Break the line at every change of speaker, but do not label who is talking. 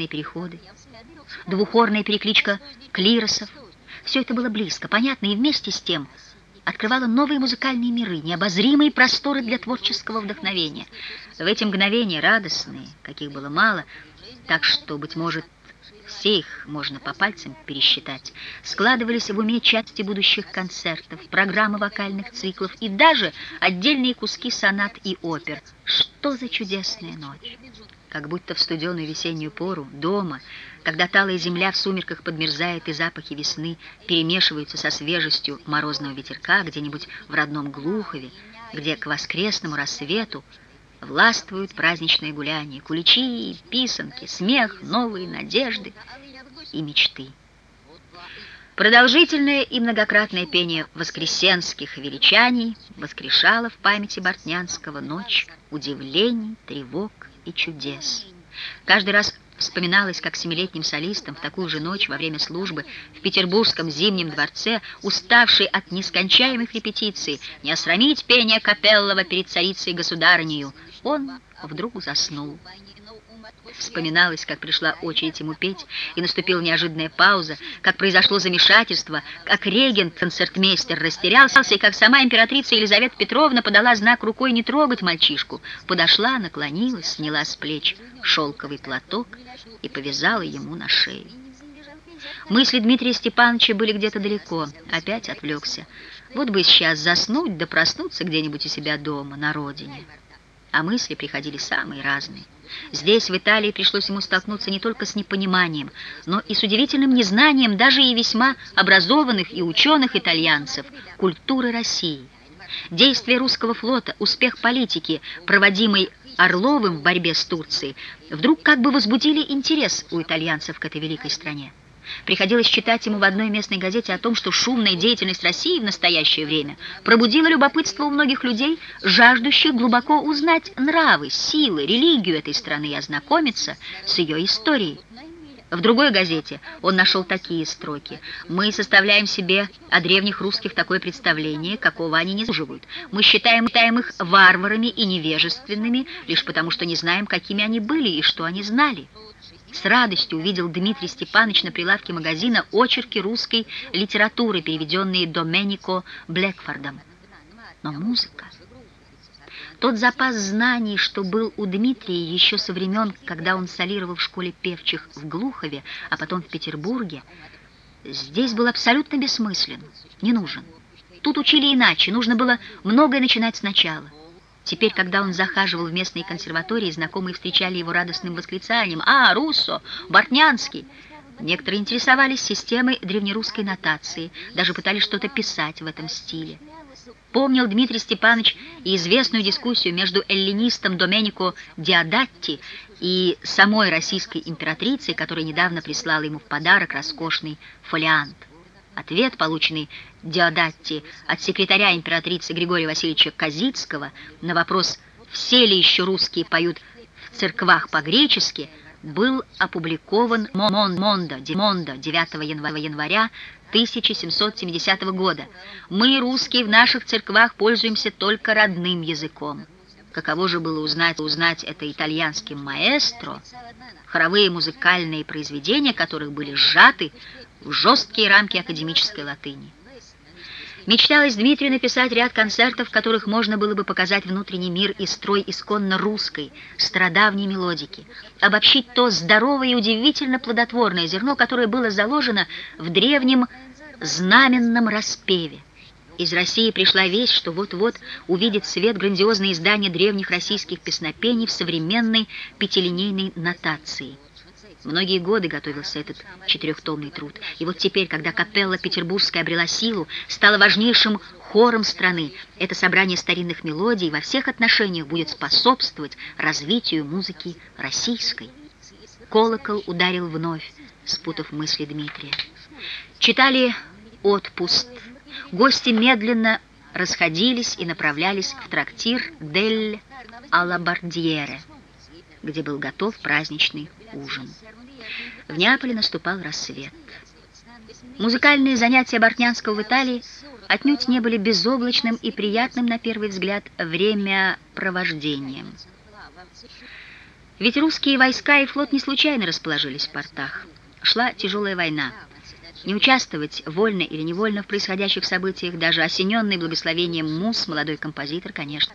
парадные переходы, двухорная перекличка клиросов. Все это было близко, понятно и вместе с тем открывало новые музыкальные миры, необозримые просторы для творческого вдохновения. В эти мгновения радостные, каких было мало, так что, быть может, все их можно по пальцам пересчитать, складывались в уме части будущих концертов, программы вокальных циклов и даже отдельные куски сонат и опер. Что за чудесная ночь! Как будто в студеную весеннюю пору, дома, когда талая земля в сумерках подмерзает и запахи весны перемешиваются со свежестью морозного ветерка где-нибудь в родном Глухове, где к воскресному рассвету властвуют праздничные гуляния, куличи, писанки, смех, новые надежды и мечты. Продолжительное и многократное пение воскресенских величаний воскрешало в памяти Бортнянского ночь удивлений, тревог и чудес. Каждый раз вспоминалось, как семилетним солистом в такую же ночь во время службы в Петербургском зимнем дворце, уставший от нескончаемых репетиций, не осрамить пение Капеллова перед царицей государынею, он вдруг заснул. Вспоминалось, как пришла очередь ему петь, и наступила неожиданная пауза, как произошло замешательство, как регент-концертмейстер растерялся, и как сама императрица Елизавета Петровна подала знак рукой не трогать мальчишку. Подошла, наклонилась, сняла с плеч шелковый платок и повязала ему на шею. Мысли Дмитрия Степановича были где-то далеко, опять отвлекся. Вот бы сейчас заснуть да проснуться где-нибудь у себя дома, на родине. А мысли приходили самые разные. Здесь, в Италии, пришлось ему столкнуться не только с непониманием, но и с удивительным незнанием даже и весьма образованных и ученых итальянцев культуры России. Действия русского флота, успех политики, проводимой Орловым в борьбе с Турцией, вдруг как бы возбудили интерес у итальянцев к этой великой стране. Приходилось читать ему в одной местной газете о том, что шумная деятельность России в настоящее время пробудила любопытство у многих людей, жаждущих глубоко узнать нравы, силы, религию этой страны и ознакомиться с ее историей. В другой газете он нашел такие строки. «Мы составляем себе о древних русских такое представление, какого они не заслуживают. Мы считаем, считаем их варварами и невежественными, лишь потому что не знаем, какими они были и что они знали». С радостью увидел Дмитрий Степанович на прилавке магазина очерки русской литературы, переведенные Доменико Блэкфордом. Но музыка... Тот запас знаний, что был у Дмитрия еще со времен, когда он солировал в школе певчих в Глухове, а потом в Петербурге, здесь был абсолютно бессмыслен, не нужен. Тут учили иначе, нужно было многое начинать сначала. Теперь, когда он захаживал в местные консерватории, знакомые встречали его радостным восклицанием «А, Руссо! Бортнянский!» Некоторые интересовались системой древнерусской нотации, даже пытались что-то писать в этом стиле. Помнил Дмитрий Степанович и известную дискуссию между эллинистом Доменико Диадатти и самой российской императрицей, которая недавно прислала ему в подарок роскошный фолиант. Ответ, полученный Диодатти от секретаря императрицы Григория Васильевича Казицкого на вопрос, все ли еще русские поют в церквах по-гречески, был опубликован Мон Мондо, Мондо 9 января 1770 года. Мы, русские, в наших церквах пользуемся только родным языком. Каково же было узнать, узнать это итальянским маэстро, хоровые музыкальные произведения которых были сжаты в жесткие рамки академической латыни. Мечталось Дмитрию написать ряд концертов, в которых можно было бы показать внутренний мир и строй исконно русской, страдавней мелодики, обобщить то здоровое и удивительно плодотворное зерно, которое было заложено в древнем знаменном распеве. Из России пришла весть, что вот-вот увидит свет грандиозное издание древних российских песнопений в современной пятилинейной нотации – Многие годы готовился этот четырехтомный труд. И вот теперь, когда капелла петербургская обрела силу, стала важнейшим хором страны, это собрание старинных мелодий во всех отношениях будет способствовать развитию музыки российской. Колокол ударил вновь, спутав мысли Дмитрия. Читали «Отпуск». Гости медленно расходились и направлялись в трактир «Дель Алабардьере», где был готов праздничный ужин. В Неаполе наступал рассвет. Музыкальные занятия Бортнянского в Италии отнюдь не были безоблачным и приятным на первый взгляд времяпровождением. Ведь русские войска и флот не случайно расположились в портах. Шла тяжелая война. Не участвовать, вольно или невольно, в происходящих событиях, даже осененный благословением мус, молодой композитор, конечно,